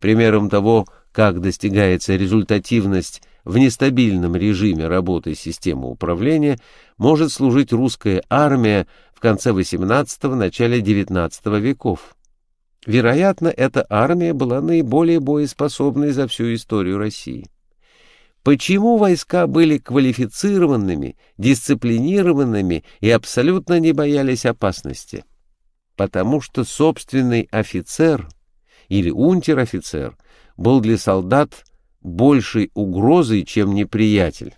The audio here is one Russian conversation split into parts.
Примером того, как достигается результативность в нестабильном режиме работы системы управления, может служить русская армия в конце XVIII – начале XIX веков. Вероятно, эта армия была наиболее боеспособной за всю историю России. Почему войска были квалифицированными, дисциплинированными и абсолютно не боялись опасности? Потому что собственный офицер или унтер-офицер был для солдат большей угрозой, чем неприятель.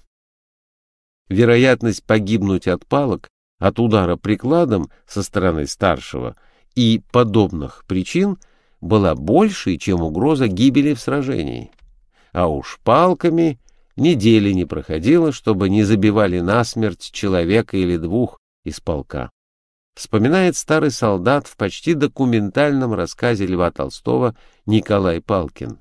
Вероятность погибнуть от палок, от удара прикладом со стороны старшего и подобных причин была большей, чем угроза гибели в сражении. А уж палками недели не проходило, чтобы не забивали насмерть человека или двух из полка. Вспоминает старый солдат в почти документальном рассказе Льва Толстого Николай Палкин.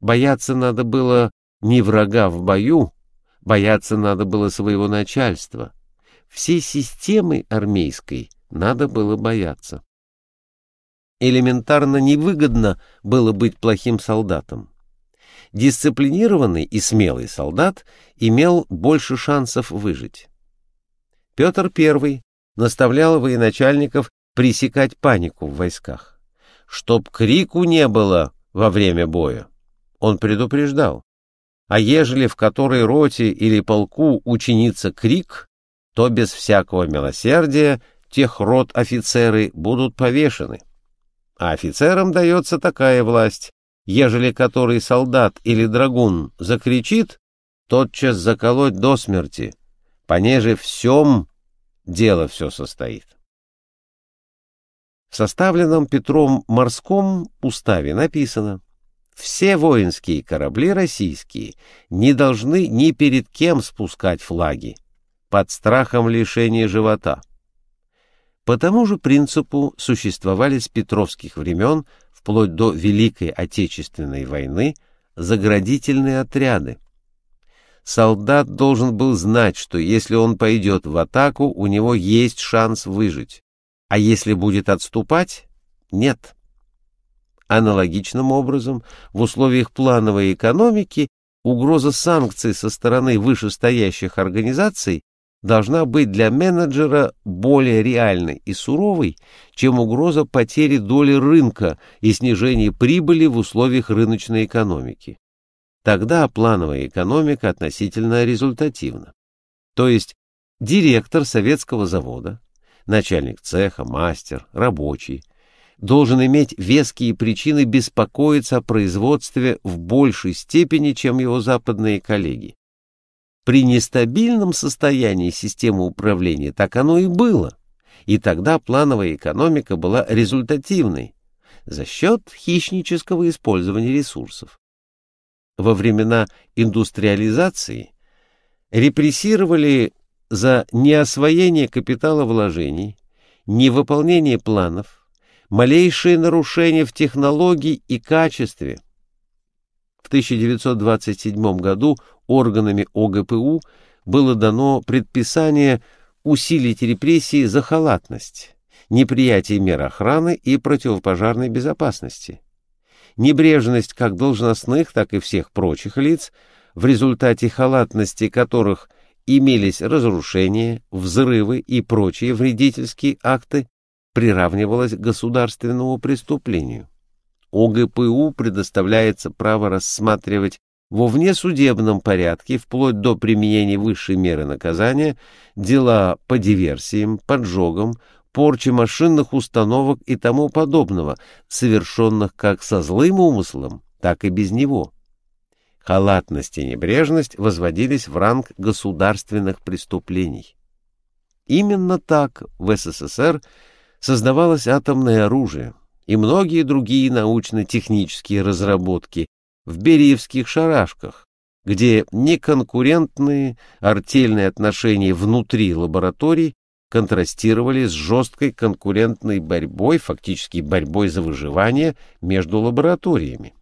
Бояться надо было не врага в бою, бояться надо было своего начальства. Всей системы армейской надо было бояться. Элементарно невыгодно было быть плохим солдатом. Дисциплинированный и смелый солдат имел больше шансов выжить. Петр I наставлял военачальников пресекать панику в войсках. Чтоб крику не было во время боя, он предупреждал. А ежели в которой роте или полку учинится крик, то без всякого милосердия тех рот офицеры будут повешены. А офицерам дается такая власть, ежели который солдат или драгун закричит, тотчас заколоть до смерти, понеже всем дело все состоит. В составленном Петром морском уставе написано «Все воинские корабли российские не должны ни перед кем спускать флаги под страхом лишения живота». По тому же принципу существовали с петровских времен вплоть до Великой Отечественной войны, заградительные отряды. Солдат должен был знать, что если он пойдет в атаку, у него есть шанс выжить, а если будет отступать — нет. Аналогичным образом, в условиях плановой экономики угроза санкций со стороны вышестоящих организаций должна быть для менеджера более реальной и суровой, чем угроза потери доли рынка и снижения прибыли в условиях рыночной экономики. Тогда плановая экономика относительно результативна. То есть директор советского завода, начальник цеха, мастер, рабочий, должен иметь веские причины беспокоиться о производстве в большей степени, чем его западные коллеги. При нестабильном состоянии системы управления так оно и было, и тогда плановая экономика была результативной за счет хищнического использования ресурсов. Во времена индустриализации репрессировали за неосвоение капитала вложений, невыполнение планов, малейшие нарушения в технологии и качестве. В 1927 году органами ОГПУ было дано предписание усилить репрессии за халатность, неприятие мер охраны и противопожарной безопасности. Небрежность как должностных, так и всех прочих лиц, в результате халатности которых имелись разрушения, взрывы и прочие вредительские акты, приравнивалась к государственному преступлению. ОГПУ предоставляется право рассматривать во внесудебном порядке, вплоть до применения высшей меры наказания, дела по диверсиям, поджогам, порче машинных установок и тому подобного, совершенных как со злым умыслом, так и без него. Халатность и небрежность возводились в ранг государственных преступлений. Именно так в СССР создавалось атомное оружие и многие другие научно-технические разработки, в Бериевских шарашках, где неконкурентные артельные отношения внутри лабораторий контрастировали с жесткой конкурентной борьбой, фактически борьбой за выживание между лабораториями.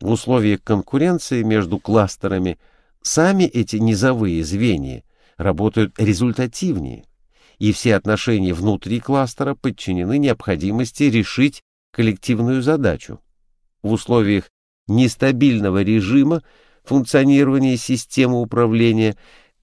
В условиях конкуренции между кластерами сами эти низовые звенья работают результативнее, и все отношения внутри кластера подчинены необходимости решить коллективную задачу В условиях нестабильного режима функционирования системы управления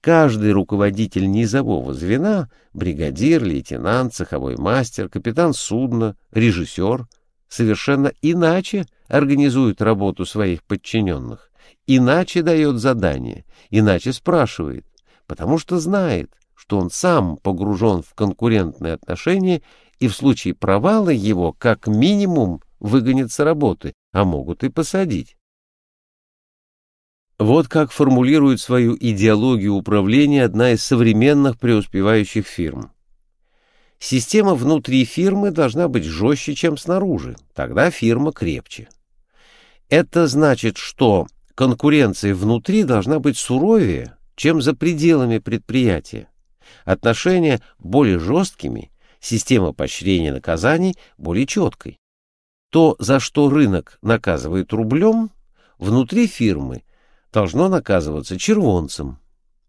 каждый руководитель низового звена, бригадир, лейтенант, цеховой мастер, капитан судна, режиссер, совершенно иначе организует работу своих подчиненных, иначе дает задания, иначе спрашивает, потому что знает, что он сам погружен в конкурентные отношения и в случае провала его как минимум выгонят с работы, а могут и посадить. Вот как формулирует свою идеологию управления одна из современных преуспевающих фирм. Система внутри фирмы должна быть жестче, чем снаружи, тогда фирма крепче. Это значит, что конкуренция внутри должна быть суровее, чем за пределами предприятия. Отношения более жесткими, система поощрения наказаний более четкой. То, за что рынок наказывает рублем, внутри фирмы должно наказываться червонцем.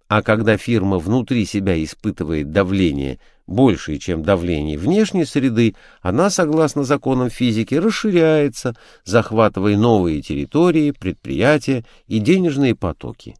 А когда фирма внутри себя испытывает давление большее, чем давление внешней среды, она, согласно законам физики, расширяется, захватывая новые территории, предприятия и денежные потоки.